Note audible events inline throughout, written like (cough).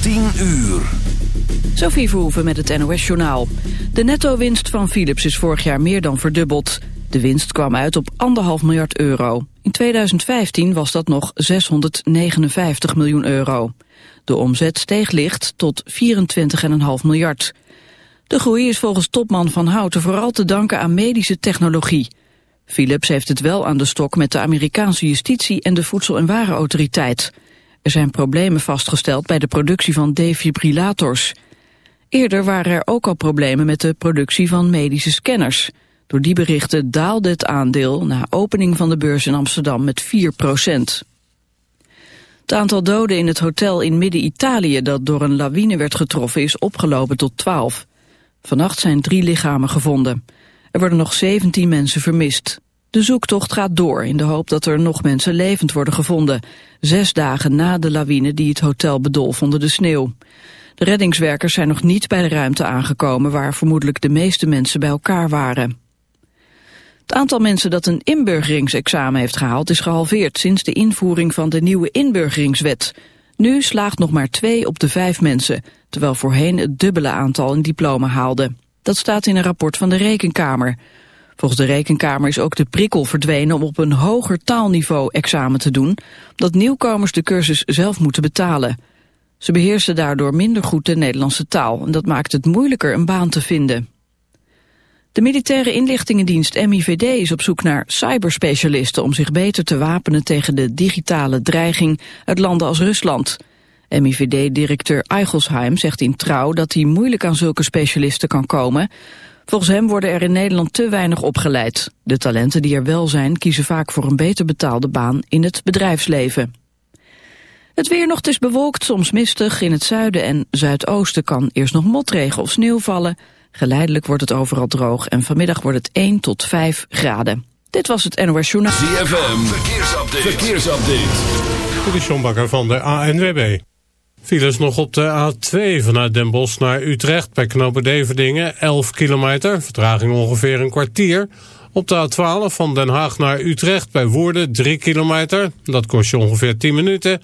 10 uur. Sophie Verhoeven met het NOS-journaal. De netto-winst van Philips is vorig jaar meer dan verdubbeld. De winst kwam uit op anderhalf miljard euro. In 2015 was dat nog 659 miljoen euro. De omzet steeg licht tot 24,5 miljard. De groei is volgens topman Van Houten vooral te danken aan medische technologie. Philips heeft het wel aan de stok met de Amerikaanse justitie en de Voedsel- en Warenautoriteit. Er zijn problemen vastgesteld bij de productie van defibrillators. Eerder waren er ook al problemen met de productie van medische scanners. Door die berichten daalde het aandeel na opening van de beurs in Amsterdam met 4 procent. Het aantal doden in het hotel in Midden-Italië dat door een lawine werd getroffen is opgelopen tot 12. Vannacht zijn drie lichamen gevonden. Er worden nog 17 mensen vermist. De zoektocht gaat door in de hoop dat er nog mensen levend worden gevonden. Zes dagen na de lawine die het hotel bedolf onder de sneeuw. De reddingswerkers zijn nog niet bij de ruimte aangekomen... waar vermoedelijk de meeste mensen bij elkaar waren. Het aantal mensen dat een inburgeringsexamen heeft gehaald... is gehalveerd sinds de invoering van de nieuwe inburgeringswet. Nu slaagt nog maar twee op de vijf mensen... terwijl voorheen het dubbele aantal een diploma haalde. Dat staat in een rapport van de Rekenkamer... Volgens de Rekenkamer is ook de prikkel verdwenen om op een hoger taalniveau examen te doen, omdat nieuwkomers de cursus zelf moeten betalen. Ze beheersen daardoor minder goed de Nederlandse taal en dat maakt het moeilijker een baan te vinden. De militaire inlichtingendienst MIVD is op zoek naar cyberspecialisten om zich beter te wapenen tegen de digitale dreiging uit landen als Rusland. MIVD-directeur Eichelsheim zegt in Trouw dat hij moeilijk aan zulke specialisten kan komen, Volgens hem worden er in Nederland te weinig opgeleid. De talenten die er wel zijn kiezen vaak voor een beter betaalde baan in het bedrijfsleven. Het weer nog, is bewolkt, soms mistig. In het zuiden en zuidoosten kan eerst nog motregen of sneeuw vallen. Geleidelijk wordt het overal droog en vanmiddag wordt het 1 tot 5 graden. Dit was het NOS Journaal. ZFM, verkeersupdate. verkeersupdate. Dit is John Bakker van de ANWB. Files nog op de A2 vanuit Den Bosch naar Utrecht bij knopen Deverdingen 11 kilometer, vertraging ongeveer een kwartier. Op de A12 van Den Haag naar Utrecht bij Woerden 3 kilometer, dat kost je ongeveer 10 minuten.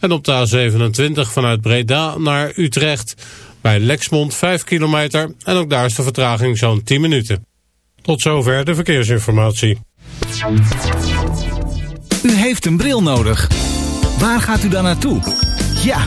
En op de A27 vanuit Breda naar Utrecht bij Lexmond 5 kilometer en ook daar is de vertraging zo'n 10 minuten. Tot zover de verkeersinformatie. U heeft een bril nodig. Waar gaat u dan naartoe? Ja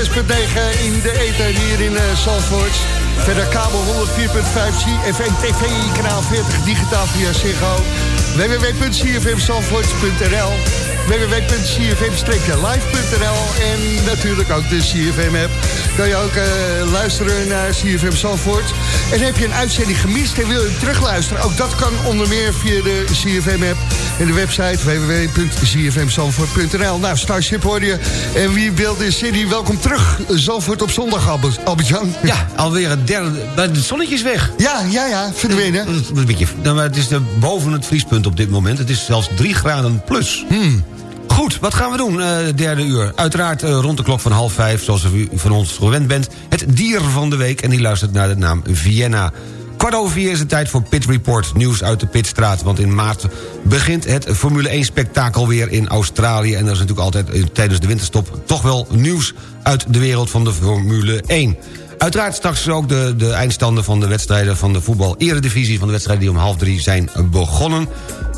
106.9 in de eten hier in uh, Zandvoort. Verder kabel 104.5 CFM TV, kanaal 40, digitaal via Ziggo. www.cfmzandvoort.nl www.cfm-live.nl en natuurlijk ook de CFM-app. Kan je ook uh, luisteren naar CFM Zandvoort. En heb je een uitzending gemist en wil je terugluisteren... ook dat kan onder meer via de CFM-app en de website www.cfmzandvoort.nl. Nou, Starship hoor je. En wie wil de city? Welkom terug, Zandvoort op zondag, Albert-Jan. Ja, alweer het derde... Het zonnetje is weg. Ja, ja, ja, verdwenen. Een beetje, het is de, boven het vriespunt op dit moment. Het is zelfs 3 graden plus. Hmm. Goed, wat gaan we doen, uh, derde uur? Uiteraard uh, rond de klok van half vijf, zoals u van ons gewend bent... het dier van de week, en die luistert naar de naam Vienna. Kwart over vier is het tijd voor Pit Report, nieuws uit de Pitstraat. Want in maart begint het Formule 1-spektakel weer in Australië... en er is natuurlijk altijd uh, tijdens de winterstop toch wel nieuws... uit de wereld van de Formule 1. Uiteraard straks ook de, de eindstanden van de wedstrijden van de voetbal-eredivisie... van de wedstrijden die om half drie zijn begonnen.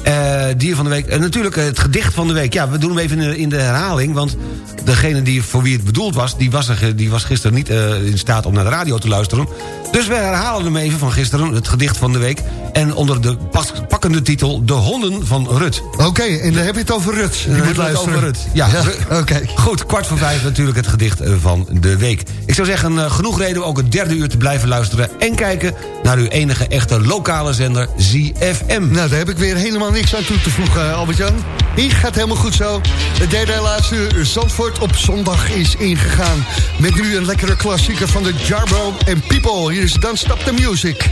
Uh, dier van de week. En natuurlijk het gedicht van de week. Ja, we doen hem even in de, in de herhaling. Want degene die, voor wie het bedoeld was... die was, er, die was gisteren niet uh, in staat om naar de radio te luisteren. Dus we herhalen hem even van gisteren. Het gedicht van de week. En onder de pas, pakkende titel... De honden van Rut. Oké, okay, en dan heb je het over Rut. Je moet luisteren. Over Rut. Ja, ja (laughs) oké. Okay. Goed, kwart voor vijf natuurlijk het gedicht van de week. Ik zou zeggen, genoeg reden om ook het derde uur te blijven luisteren... en kijken naar uw enige echte lokale zender ZFM. Nou, daar heb ik weer helemaal niks aan toe te voegen, Albert-Jan. Hier gaat helemaal goed zo. Het derde laatste uur Zandvoort op zondag is ingegaan. Met nu een lekkere klassieker van de Jarbo en People. Hier is Don't Stop the Music.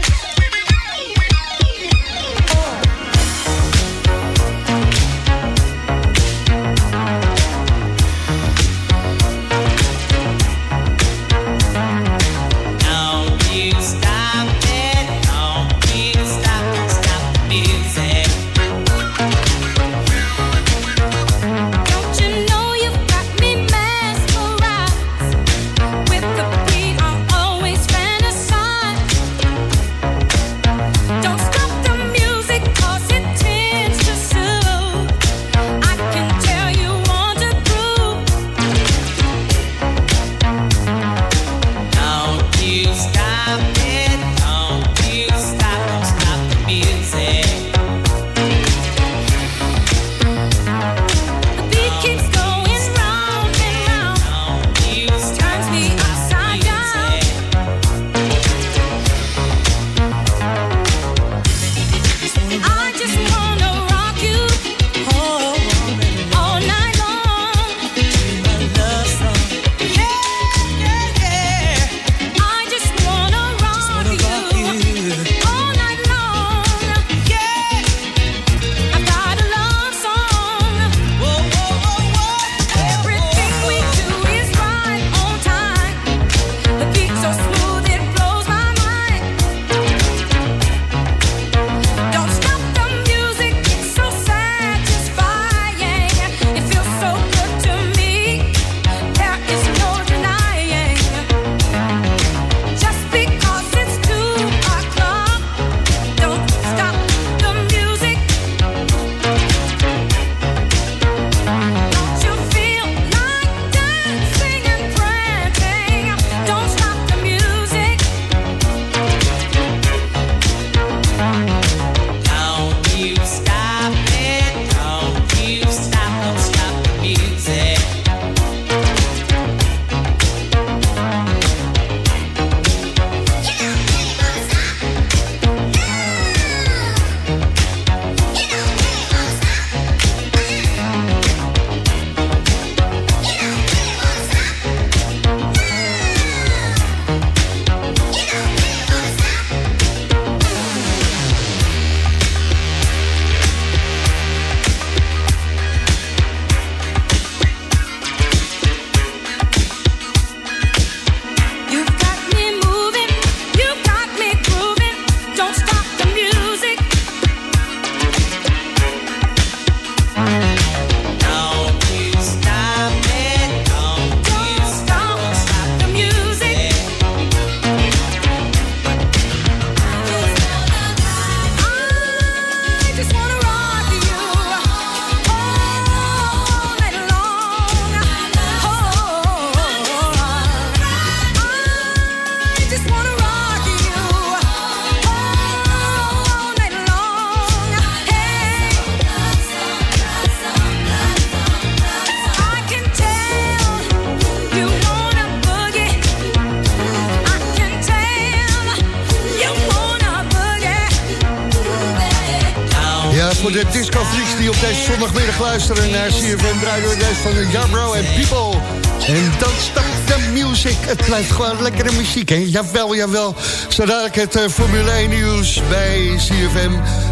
Naar CFM deze van de Jabro en People. En Don't Stop the Music. Het blijft gewoon lekkere muziek, hè? Jawel, jawel. Zodat ik het uh, Formule 1 nieuws bij CFM.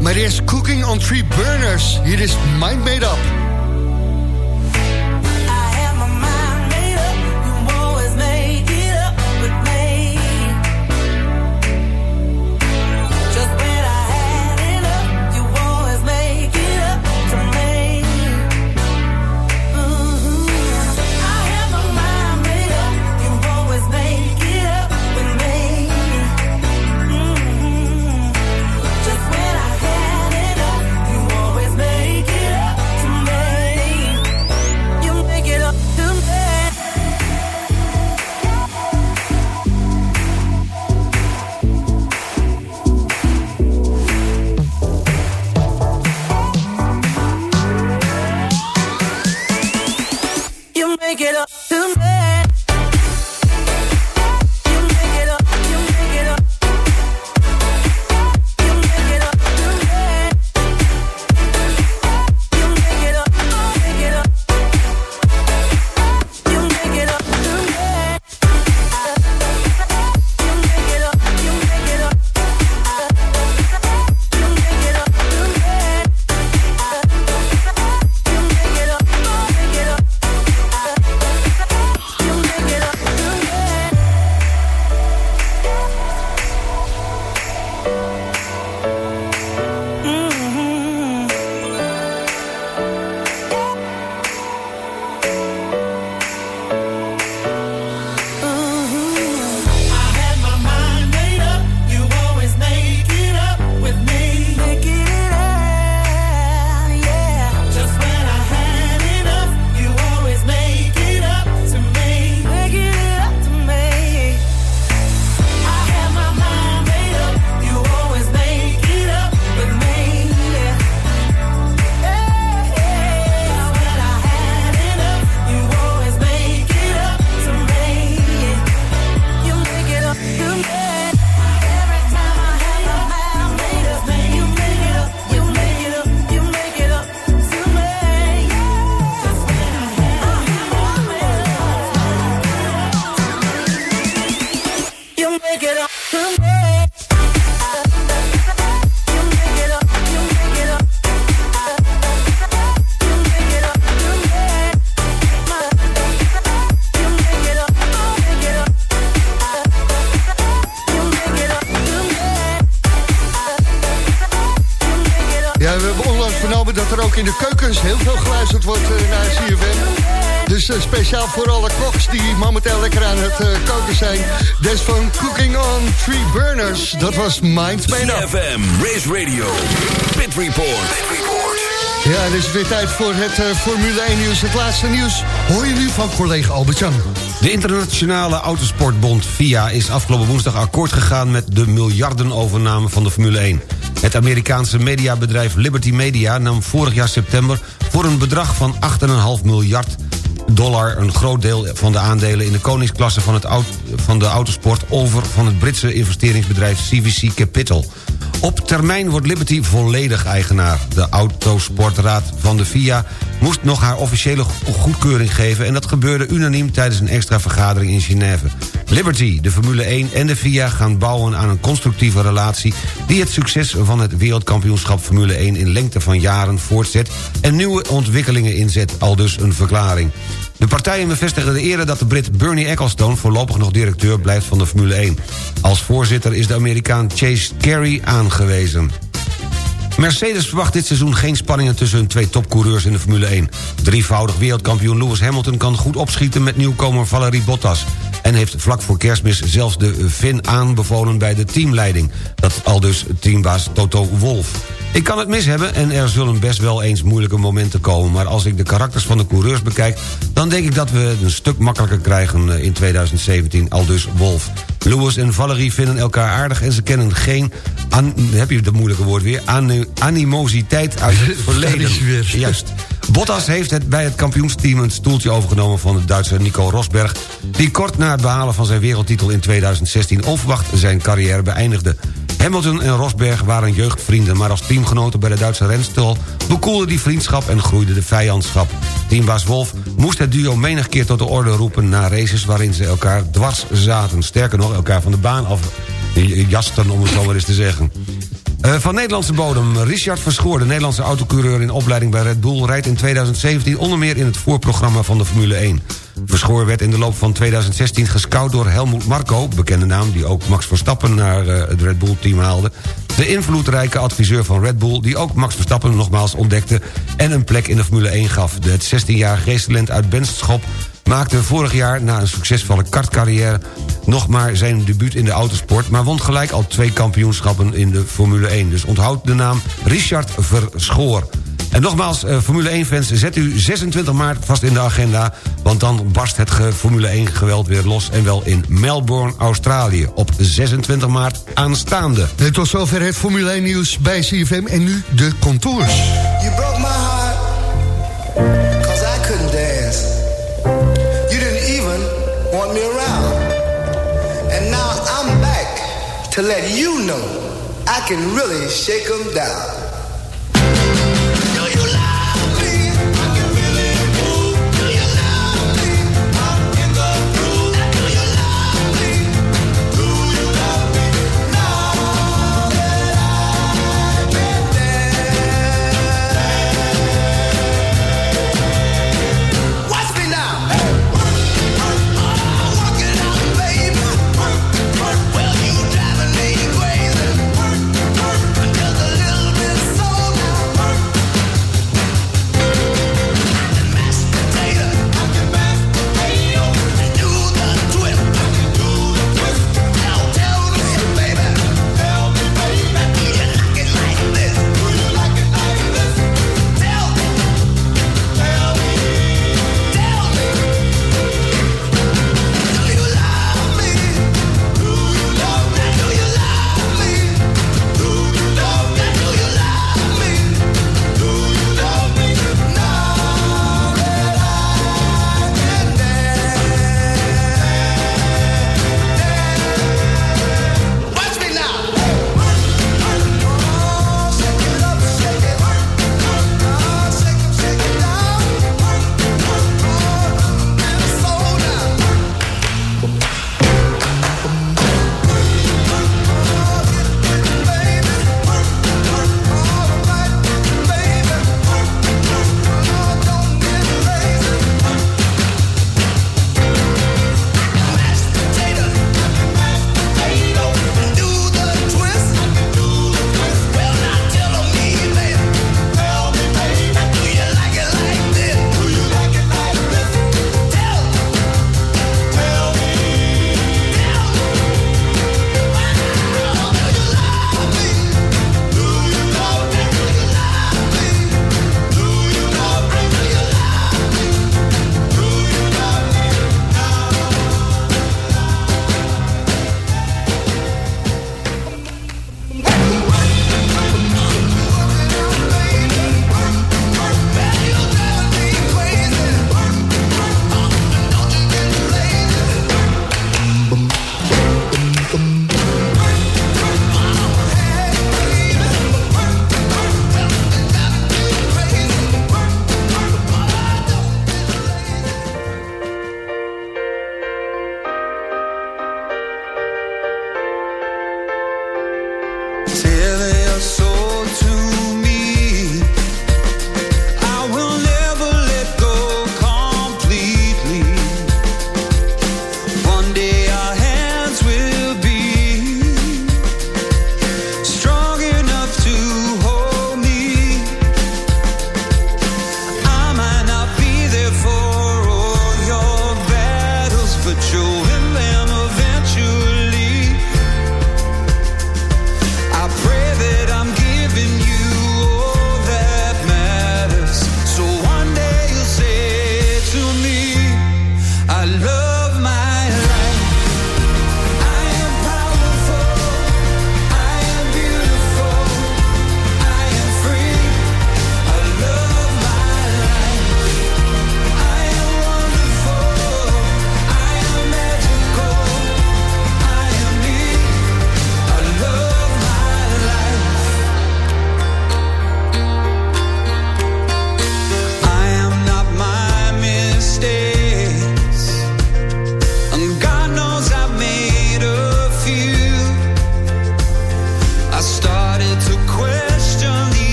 Maar eerst Cooking on Three Burners. Hier is Mind Made Up. Cooking on Three Burners. Dat was Mind Made Up. CFM, Race Radio, Pit Report. Pit Report. Ja, het is weer tijd voor het Formule 1 nieuws. Het laatste nieuws hoor je nu van collega Albert-Jan. De internationale autosportbond FIA is afgelopen woensdag akkoord gegaan... met de miljardenovername van de Formule 1. Het Amerikaanse mediabedrijf Liberty Media nam vorig jaar september... voor een bedrag van 8,5 miljard dollar... een groot deel van de aandelen in de koningsklasse van, het, van de autosport... over van het Britse investeringsbedrijf CVC Capital... Op termijn wordt Liberty volledig eigenaar. De autosportraad van de FIA moest nog haar officiële goedkeuring geven... en dat gebeurde unaniem tijdens een extra vergadering in Genève. Liberty, de Formule 1 en de FIA gaan bouwen aan een constructieve relatie... die het succes van het wereldkampioenschap Formule 1 in lengte van jaren voortzet... en nieuwe ontwikkelingen inzet, al dus een verklaring. De partijen bevestigen eerder dat de Brit Bernie Ecclestone... voorlopig nog directeur blijft van de Formule 1. Als voorzitter is de Amerikaan Chase Carey aangewezen. Mercedes verwacht dit seizoen geen spanningen tussen hun twee topcoureurs in de Formule 1. Drievoudig wereldkampioen Lewis Hamilton kan goed opschieten met nieuwkomer Valerie Bottas en heeft vlak voor kerstmis zelfs de Vin aanbevolen bij de teamleiding. Dat al dus teambaas Toto Wolff. Ik kan het mis hebben en er zullen best wel eens moeilijke momenten komen... maar als ik de karakters van de coureurs bekijk... dan denk ik dat we het een stuk makkelijker krijgen eh, in 2017, al dus Wolf. Lewis en Valerie vinden elkaar aardig en ze kennen geen... Heb je het moeilijke woord weer? An, animositeit uit het (laughs) verleden. Juist. Bottas heeft het bij het kampioensteam een stoeltje overgenomen van de Duitser Nico Rosberg... die kort na het behalen van zijn wereldtitel in 2016 onverwacht zijn carrière beëindigde. Hamilton en Rosberg waren jeugdvrienden... maar als teamgenoten bij de Duitse renstal bekoelde die vriendschap en groeide de vijandschap. Teambaas Wolf moest het duo menig keer tot de orde roepen... na races waarin ze elkaar dwars zaten. Sterker nog, elkaar van de baan af jasten, om het zo maar eens te zeggen. Uh, van Nederlandse bodem, Richard Verschoor, de Nederlandse autocoureur in opleiding bij Red Bull... rijdt in 2017 onder meer in het voorprogramma van de Formule 1. Verschoor werd in de loop van 2016 gescout door Helmoet Marco... bekende naam die ook Max Verstappen naar uh, het Red Bull-team haalde... de invloedrijke adviseur van Red Bull... die ook Max Verstappen nogmaals ontdekte... en een plek in de Formule 1 gaf. De het 16-jarige geestalent uit Benschop maakte vorig jaar na een succesvolle kartcarrière... nog maar zijn debuut in de autosport... maar won gelijk al twee kampioenschappen in de Formule 1. Dus onthoud de naam Richard Verschoor. En nogmaals, uh, Formule 1-fans, zet u 26 maart vast in de agenda... want dan barst het Formule 1-geweld weer los... en wel in Melbourne, Australië, op 26 maart aanstaande. Het was zover het Formule 1-nieuws bij CFM en nu de contours. To let you know I can really shake them down.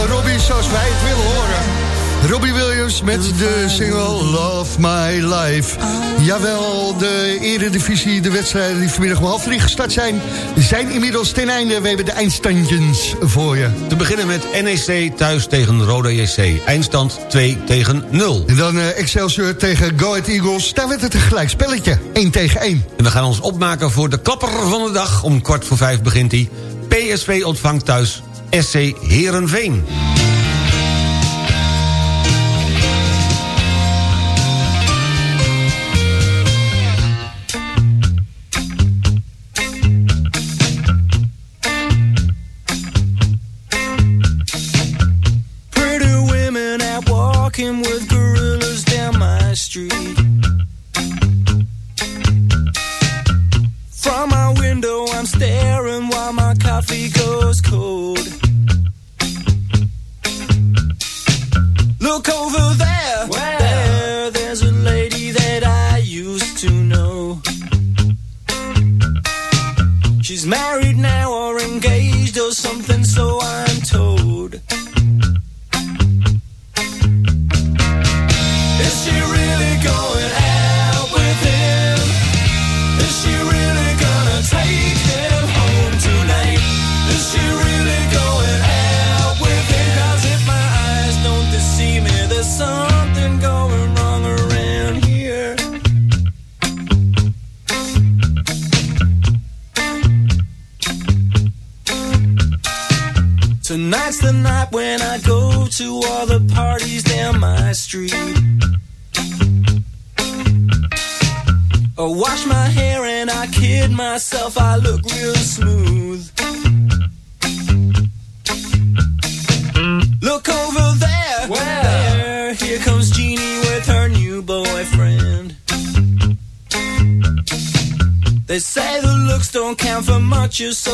Van Robbie zoals wij het willen horen. Robbie Williams met de single Love My Life. Jawel, de eredivisie, de wedstrijden die vanmiddag om half drie gestart zijn... zijn inmiddels ten einde. We hebben de eindstandjes voor je. Te beginnen met NEC thuis tegen Roda JC. Eindstand 2 tegen 0. En dan eh, Excelsior tegen Go Ahead Eagles. Daar werd het een gelijk spelletje. 1 tegen 1. En we gaan ons opmaken voor de klapper van de dag. Om kwart voor vijf begint hij. PSV ontvangt thuis SC Herenveen. you so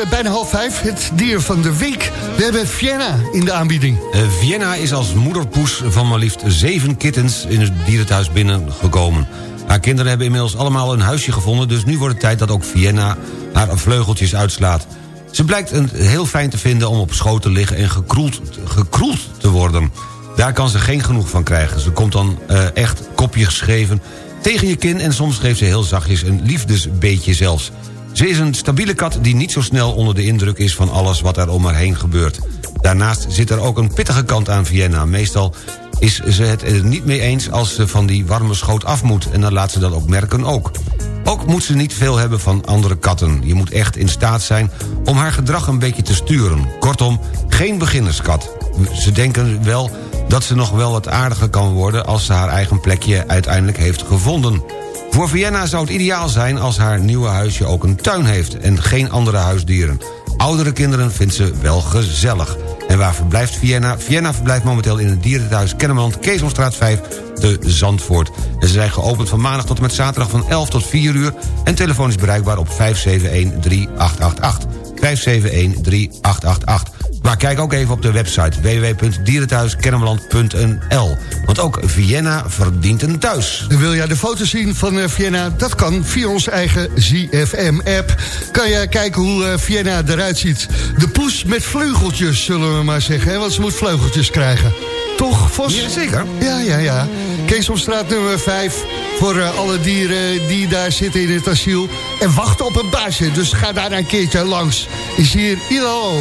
eh, bijna half vijf, het dier van de week. We hebben Vienna in de aanbieding. Eh, Vienna is als moederpoes van maar liefst zeven kittens in het dierenthuis binnengekomen. Haar kinderen hebben inmiddels allemaal een huisje gevonden... dus nu wordt het tijd dat ook Vienna haar vleugeltjes uitslaat. Ze blijkt het heel fijn te vinden om op schoot te liggen en gekroeld, gekroeld te worden. Daar kan ze geen genoeg van krijgen. Ze komt dan eh, echt kopje geschreven tegen je kin... en soms geeft ze heel zachtjes een liefdesbeetje zelfs. Ze is een stabiele kat die niet zo snel onder de indruk is... van alles wat er om haar heen gebeurt. Daarnaast zit er ook een pittige kant aan Vienna. Meestal is ze het er niet mee eens als ze van die warme schoot af moet... en dan laat ze dat ook merken ook. Ook moet ze niet veel hebben van andere katten. Je moet echt in staat zijn om haar gedrag een beetje te sturen. Kortom, geen beginnerskat. Ze denken wel dat ze nog wel wat aardiger kan worden... als ze haar eigen plekje uiteindelijk heeft gevonden. Voor Vienna zou het ideaal zijn als haar nieuwe huisje ook een tuin heeft... en geen andere huisdieren. Oudere kinderen vindt ze wel gezellig. En waar verblijft Vienna? Vienna verblijft momenteel in het dierenthuis Kennemerland... Keesomstraat 5 te Zandvoort. En ze zijn geopend van maandag tot en met zaterdag van 11 tot 4 uur... en telefoon is bereikbaar op 571-3888. 571-3888. Maar kijk ook even op de website www.dierenthuiskennemerland.nl. Want ook Vienna verdient een thuis. Wil jij de foto's zien van eh, Vienna? Dat kan via onze eigen ZFM-app. Kan je kijken hoe eh, Vienna eruit ziet. De poes met vleugeltjes, zullen we maar zeggen. Hè? Want ze moet vleugeltjes krijgen. Toch, Vos? Ja, zeker. Ja, ja, ja. Keesomstraat nummer 5. Voor eh, alle dieren die daar zitten in het asiel. En wachten op een baasje. Dus ga daar een keertje langs. Is hier ILO.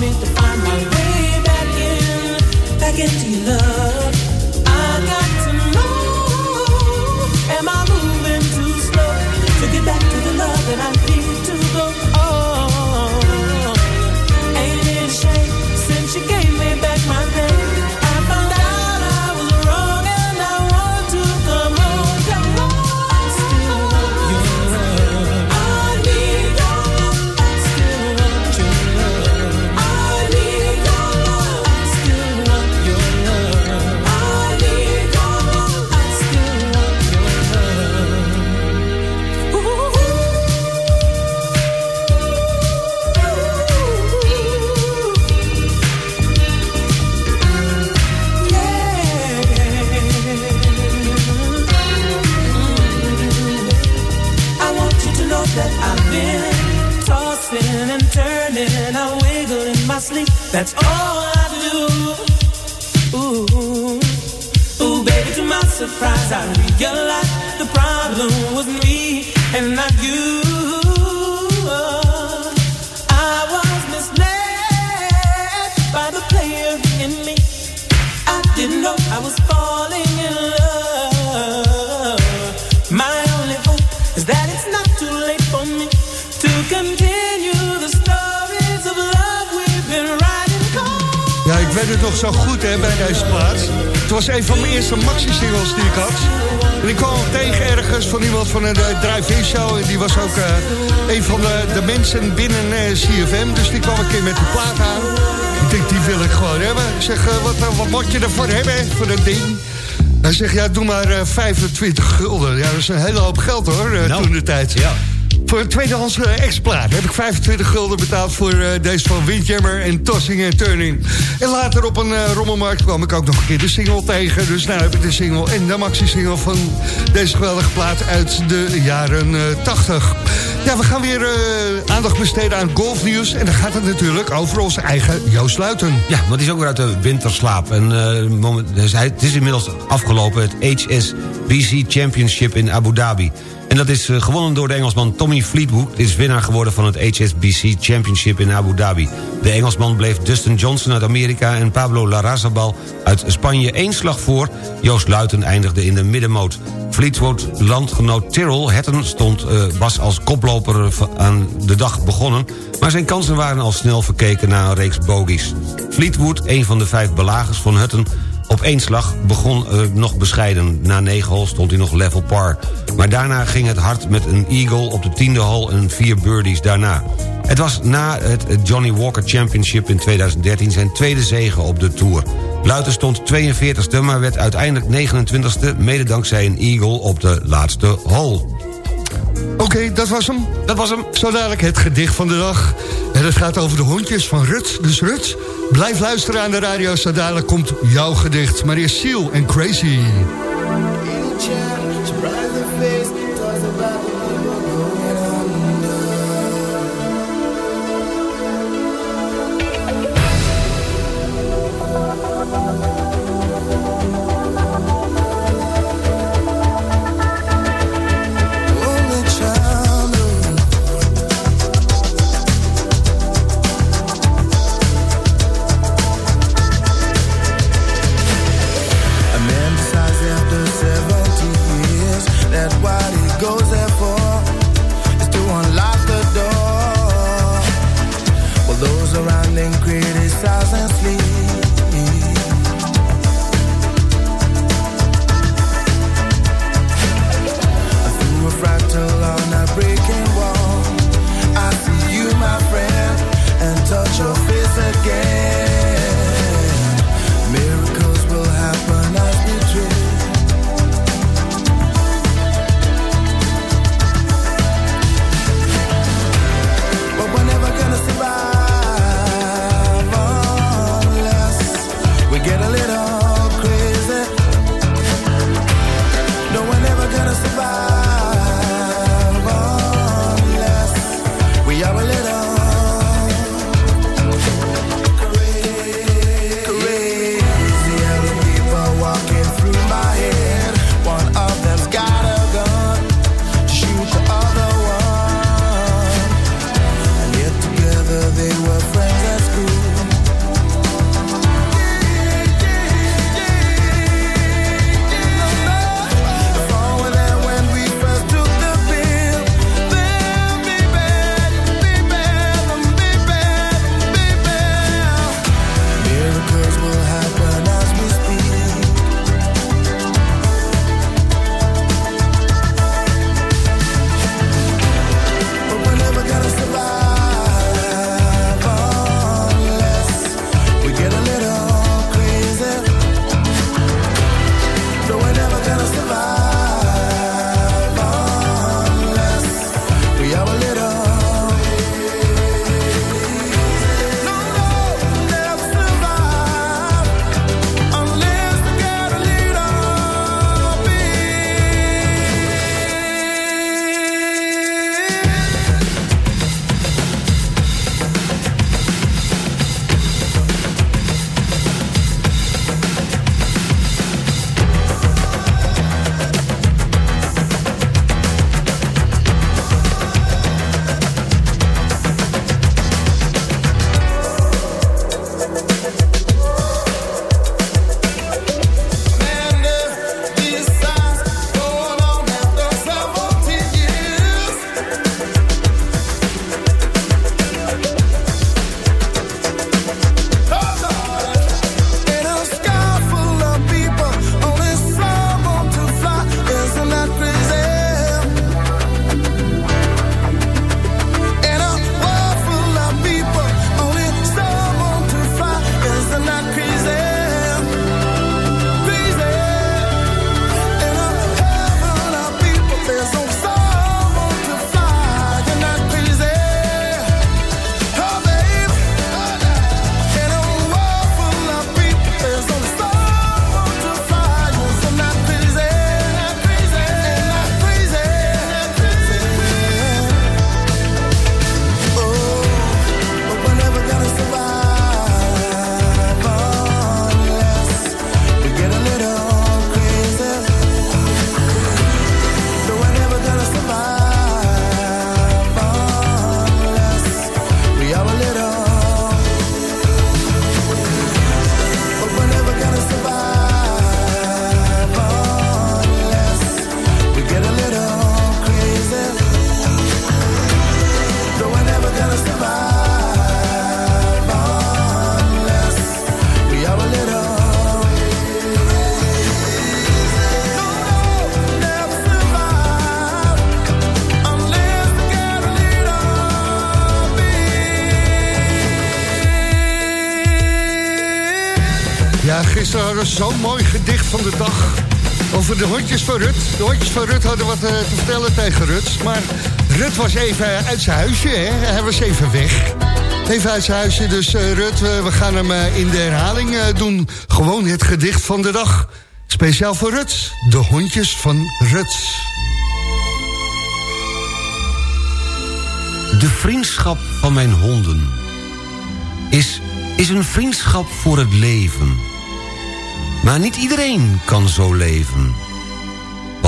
Me to find my way back in, back into your love. That's all I do. Ooh, ooh, baby, to my surprise, I realized the problem was me and not you. Weet het nog zo goed hè, bij deze plaats. Het was een van mijn eerste maxi-singles die ik had. En ik kwam tegen ergens van iemand van een uh, drive-in show. En die was ook eh, een van de, de mensen binnen eh, CFM. Dus die kwam een keer met die plaat aan. Ik denk, die wil ik gewoon hebben. Ik zeg, eh, wat, eh, wat moet je ervoor hebben, voor dat ding? Hij zegt, ja, doe maar eh, 25 gulden. Ja, dat is een hele hoop geld hoor, eh, toen de tijd. Ja. Voor een tweedehands uh, exemplaar heb ik 25 gulden betaald voor uh, deze van Windjammer en Tossing en Turning. En later op een uh, rommelmarkt kwam ik ook nog een keer de single tegen. Dus nu heb ik de single en de maxi-single van deze geweldige plaat uit de jaren 80. Ja, we gaan weer aandacht besteden aan golfnieuws. En dan gaat het natuurlijk over onze eigen Joost Luiten. Ja, want die is ook weer uit de winterslaap. En moment, het is inmiddels afgelopen, het HSBC Championship in Abu Dhabi. En dat is uh, gewonnen door de Engelsman Tommy Fleetwood. Is winnaar geworden van het HSBC Championship in Abu Dhabi. De Engelsman bleef Dustin Johnson uit Amerika... en Pablo Larrazabal uit Spanje één slag voor. Joost Luiten eindigde in de middenmoot. Fleetwood landgenoot Tyrrell Hatton stond, uh, was als koploper aan de dag begonnen... maar zijn kansen waren al snel verkeken na een reeks bogies. Fleetwood, een van de vijf belagers van Hutton op één slag begon uh, nog bescheiden. Na negen hole stond hij nog level par. Maar daarna ging het hard met een eagle op de tiende hole en vier birdies daarna. Het was na het Johnny Walker Championship in 2013 zijn tweede zege op de Tour. Luiten stond 42e, maar werd uiteindelijk 29e... mede dankzij een eagle op de laatste hole. Oké, okay, dat was hem. Dat was hem. Zo dadelijk het gedicht van de dag. En het gaat over de hondjes van Rut. Dus Rut, blijf luisteren aan de radio. Zo dadelijk komt jouw gedicht. Maar eerst Seal en Crazy. Rut. De hondjes van Rut hadden wat eh, te vertellen tegen Rut. Maar Rut was even uit zijn huisje, hè? hij was even weg. Even uit zijn huisje, dus eh, Rut, eh, we gaan hem in de herhaling doen. Gewoon het gedicht van de dag. Speciaal voor Rut, de hondjes van Rut. De vriendschap van mijn honden is, is een vriendschap voor het leven. Maar niet iedereen kan zo leven.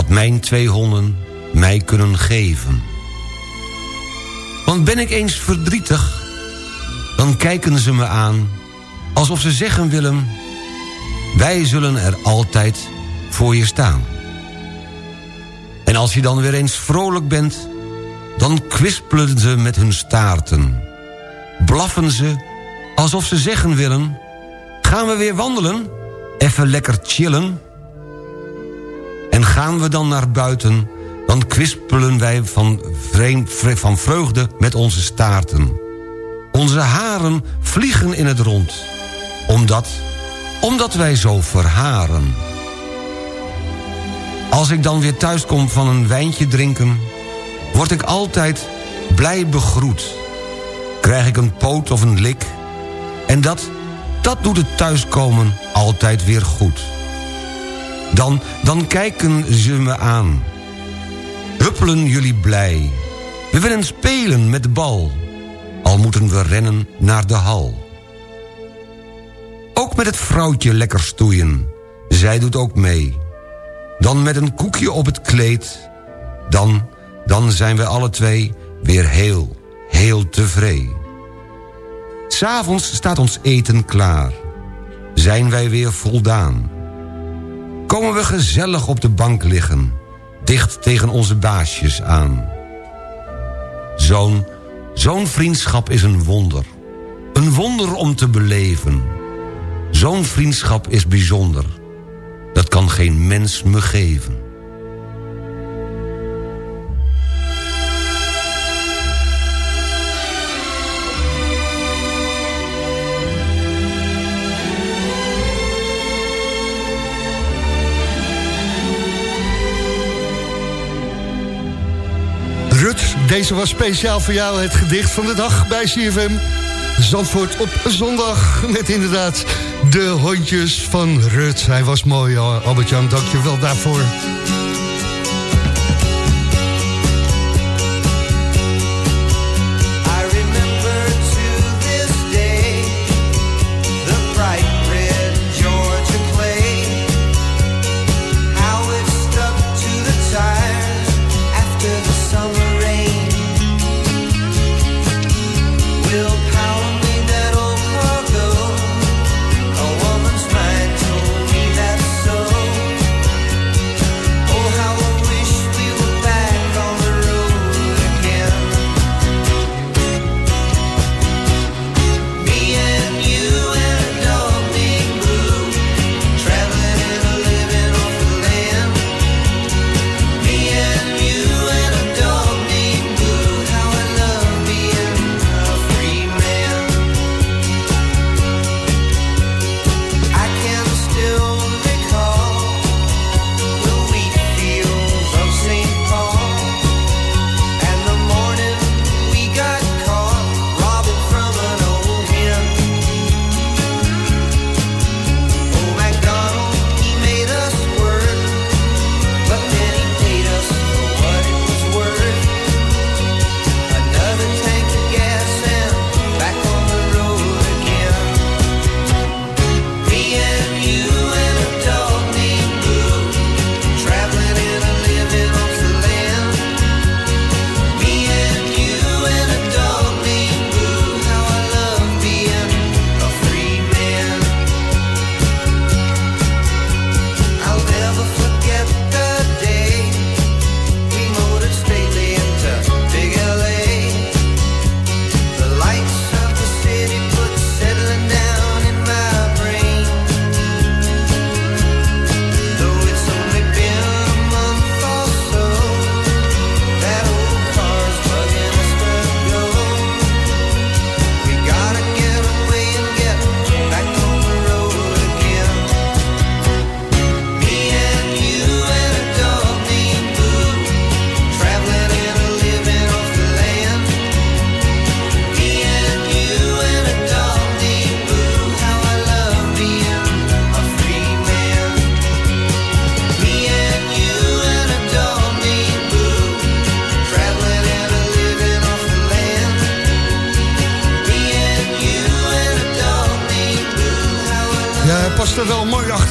Mijn twee honden mij kunnen geven. Want ben ik eens verdrietig, dan kijken ze me aan... alsof ze zeggen willen... wij zullen er altijd voor je staan. En als je dan weer eens vrolijk bent dan kwispelen ze met hun staarten. Blaffen ze alsof ze zeggen willen... gaan we weer wandelen, even lekker chillen. En gaan we dan naar buiten... dan kwispelen wij van, vreugde met onze staarten. Onze haren vliegen in het rond. Omdat, omdat wij zo verharen. Als ik dan weer thuis kom van een wijntje drinken word ik altijd blij begroet. Krijg ik een poot of een lik. En dat, dat doet het thuiskomen altijd weer goed. Dan, dan kijken ze me aan. Huppelen jullie blij. We willen spelen met de bal. Al moeten we rennen naar de hal. Ook met het vrouwtje lekker stoeien. Zij doet ook mee. Dan met een koekje op het kleed. Dan dan zijn we alle twee weer heel, heel tevreden. S'avonds staat ons eten klaar. Zijn wij weer voldaan. Komen we gezellig op de bank liggen. Dicht tegen onze baasjes aan. Zo'n, zo'n vriendschap is een wonder. Een wonder om te beleven. Zo'n vriendschap is bijzonder. Dat kan geen mens me geven. Deze was speciaal voor jou het gedicht van de dag bij CFM. Zandvoort op zondag met inderdaad de hondjes van Rut. Hij was mooi, Albert-Jan. Dank je wel daarvoor.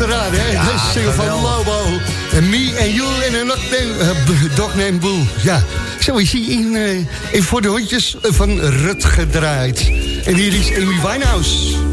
raden, hè? Ja, de single van Lobo. En me en you in een uh, dog named Boo. Ja, zo is hij in, uh, in Voor de Hondjes eh, van Rut gedraaid. En hier is Amy Winehouse.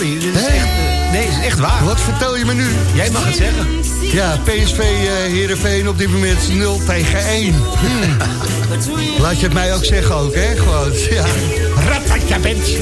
Sorry. Dit is echt, eh, nee, is echt waar. Wat vertel je me nu? Jij mag het zeggen. Ja, PSV eh Heerenveen op dit moment 0 tegen 1. Hmm. Laat je het mij ook zeggen ook, hè? Gewoon, (laughs) ja. Je bent. (laughs)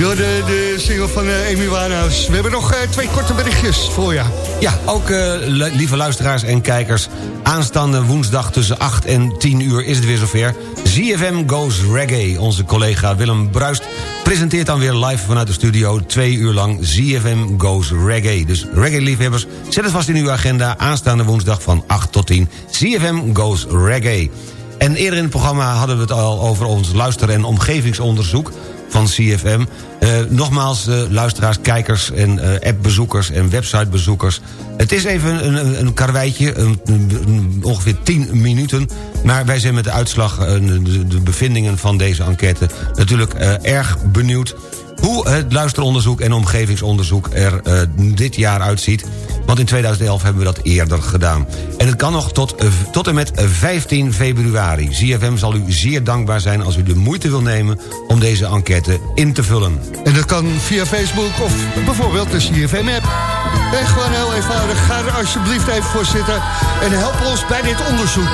De, de single van eh, Amy Winehouse. We hebben nog twee korte berichtjes voor je. Ja, ook li- lieve luisteraars en kijkers. Aanstaande woensdag tussen 8 en 10 uur is het weer zover. ZFM Goes Reggae. Onze collega Willem Bruist presenteert dan weer live vanuit de studio... twee uur lang ZFM Goes Reggae. Dus reggae-liefhebbers, zet het vast in uw agenda... aanstaande woensdag van 8 tot 10. ZFM Goes Reggae. En eerder in het programma hadden we het al over ons luister- en omgevingsonderzoek van CFM. Eh, nogmaals, eh, luisteraars, kijkers en eh, appbezoekers en websitebezoekers. Het is even een, een, karweitje, een, ongeveer 10 minuten. Maar wij zijn met de uitslag, de, de bevindingen van deze enquête... natuurlijk erg benieuwd hoe het luisteronderzoek en omgevingsonderzoek er eh, dit jaar uitziet. Want in 2011 hebben we dat eerder gedaan. En het kan nog tot, eh, tot en met 15 februari. ZFM zal u zeer dankbaar zijn als u de moeite wil nemen... om deze enquête in te vullen. En dat kan via Facebook of bijvoorbeeld de CFM-app. En gewoon heel eenvoudig. Ga er alsjeblieft even voor zitten. En help ons bij dit onderzoek.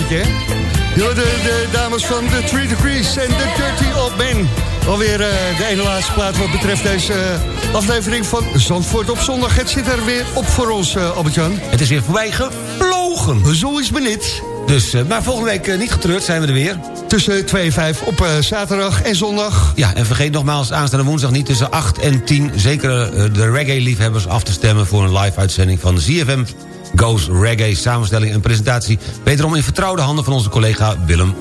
Hè? De, de dames van The Three Degrees en The Dirty Old Man. Alweer eh, de ene laatste plaat wat betreft deze eh, aflevering van Zandvoort op zondag. Het zit er weer op voor ons, eh Albert-Jan. Het is weer voorbij gevlogen. Zo is het niet. Dus, maar volgende week niet getreurd zijn we er weer. Tussen 2 en 5 op zaterdag en zondag. Ja, en vergeet nogmaals aanstaande woensdag niet tussen 8 en 10... zeker de reggae-liefhebbers af te stemmen... voor een live-uitzending van ZFM Goes Reggae. Samenstelling en presentatie wederom in vertrouwde handen... van onze collega Willem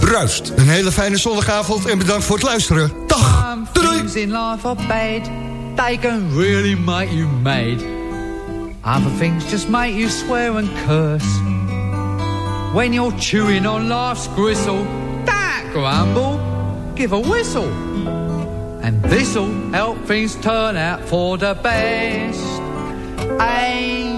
Bruist. Een hele fijne zondagavond en bedankt voor het luisteren. Dag! Bad. They can really make you mad. Other things just make you swear and curse. When you're chewing on life's gristle, don't grumble, give a whistle. And this'll help things turn out for the best. And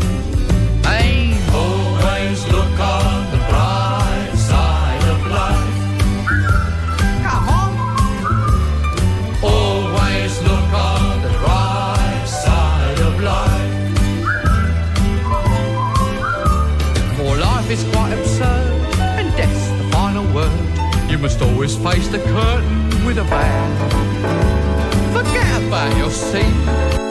Must always face the curtain with a bow. Forget about your seat.